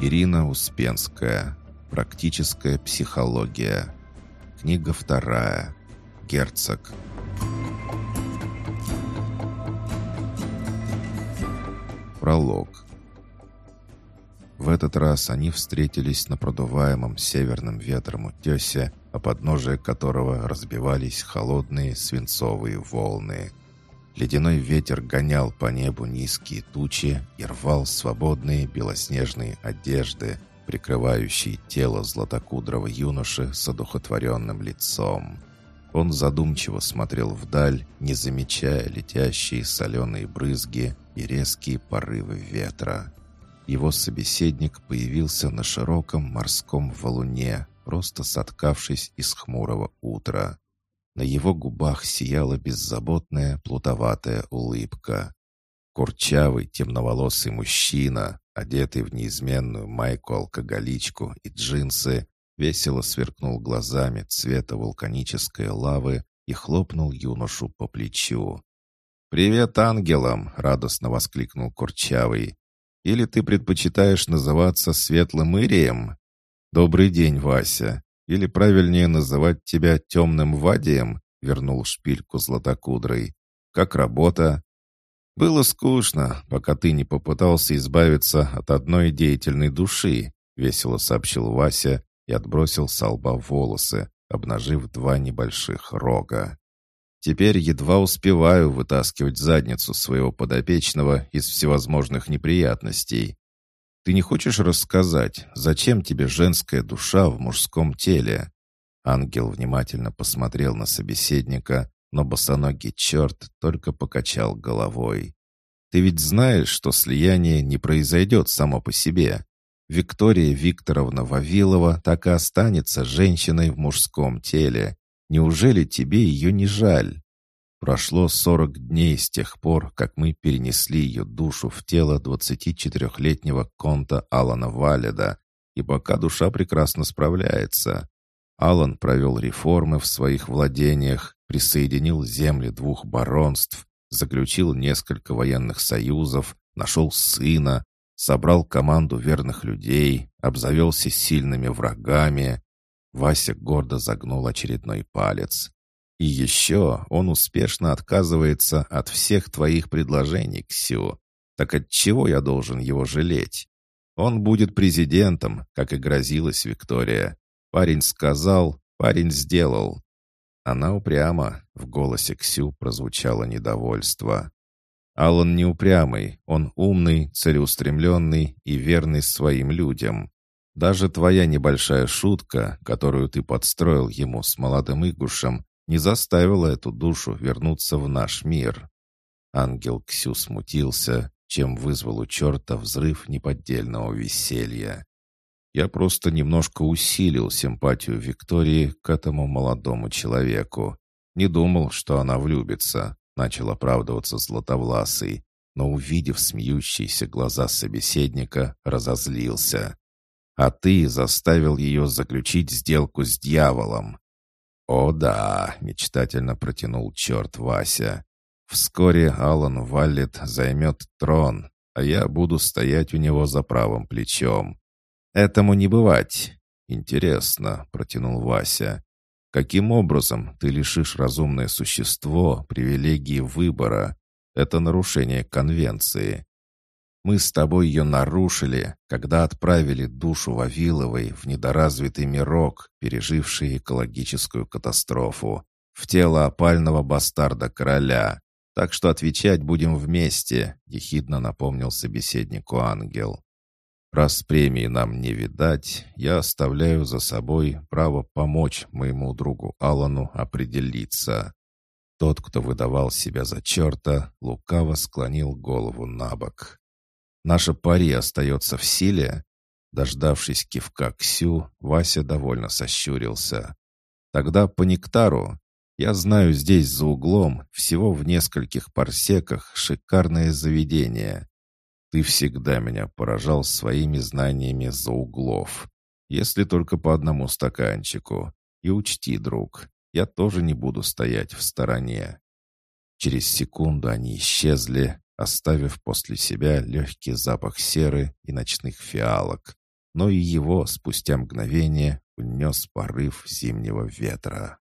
Ирина Успенская. Практическая психология. Книга вторая. Герцог. Пролог. В этот раз они встретились на продуваемом северным ветром утесе, о подножие которого разбивались холодные свинцовые волны. Ледяной ветер гонял по небу низкие тучи и рвал свободные белоснежные одежды, прикрывающие тело златокудрого юноши с одухотворенным лицом. Он задумчиво смотрел вдаль, не замечая летящие соленые брызги и резкие порывы ветра. Его собеседник появился на широком морском валуне, просто соткавшись из хмурого утра. На его губах сияла беззаботная, плутоватая улыбка. Курчавый, темноволосый мужчина, одетый в неизменную майку-алкоголичку и джинсы, весело сверкнул глазами цвета вулканической лавы и хлопнул юношу по плечу. «Привет ангелам!» — радостно воскликнул Курчавый. «Или ты предпочитаешь называться Светлым Ирием?» «Добрый день, Вася!» Или правильнее называть тебя темным вадием?» — вернул шпильку златокудрой. «Как работа?» «Было скучно, пока ты не попытался избавиться от одной деятельной души», — весело сообщил Вася и отбросил с лба волосы, обнажив два небольших рога. «Теперь едва успеваю вытаскивать задницу своего подопечного из всевозможных неприятностей. Ты не хочешь рассказать, зачем тебе женская душа в мужском теле?» Ангел внимательно посмотрел на собеседника, но босоногий черт только покачал головой. «Ты ведь знаешь, что слияние не произойдет само по себе. Виктория Викторовна Вавилова так и останется женщиной в мужском теле. Неужели тебе ее не жаль?» Прошло сорок дней с тех пор, как мы перенесли ее душу в тело 24-летнего конта Алана Валеда, и пока душа прекрасно справляется. Алан провел реформы в своих владениях, присоединил земли двух баронств, заключил несколько военных союзов, нашел сына, собрал команду верных людей, обзавелся сильными врагами. Вася гордо загнул очередной палец. И еще он успешно отказывается от всех твоих предложений, Ксю. Так от чего я должен его жалеть? Он будет президентом, как и грозилась Виктория. Парень сказал, парень сделал. Она упряма, в голосе Ксю прозвучало недовольство. Алан не упрямый, он умный, целеустремленный и верный своим людям. Даже твоя небольшая шутка, которую ты подстроил ему с молодым Игушем, не заставила эту душу вернуться в наш мир. Ангел Ксю смутился, чем вызвал у черта взрыв неподдельного веселья. Я просто немножко усилил симпатию Виктории к этому молодому человеку. Не думал, что она влюбится, начал оправдываться Златовласый, но, увидев смеющиеся глаза собеседника, разозлился. «А ты заставил ее заключить сделку с дьяволом. «О да!» — мечтательно протянул черт Вася. «Вскоре Алан Валлет займет трон, а я буду стоять у него за правым плечом. Этому не бывать!» «Интересно», — протянул Вася. «Каким образом ты лишишь разумное существо привилегии выбора? Это нарушение конвенции. Мы с тобой ее нарушили, когда отправили душу Вавиловой в недоразвитый мирок, переживший экологическую катастрофу, в тело опального бастарда короля. Так что отвечать будем вместе», — ехидно напомнил собеседнику ангел. «Раз премии нам не видать, я оставляю за собой право помочь моему другу Алану определиться». Тот, кто выдавал себя за черта, лукаво склонил голову на бок. Наша пари остается в силе?» Дождавшись кивка Ксю, Вася довольно сощурился. «Тогда по нектару. Я знаю здесь за углом, всего в нескольких парсеках, шикарное заведение. Ты всегда меня поражал своими знаниями за углов. Если только по одному стаканчику. И учти, друг, я тоже не буду стоять в стороне». Через секунду они исчезли, оставив после себя легкий запах серы и ночных фиалок. но и его спустя мгновение унес порыв зимнего ветра.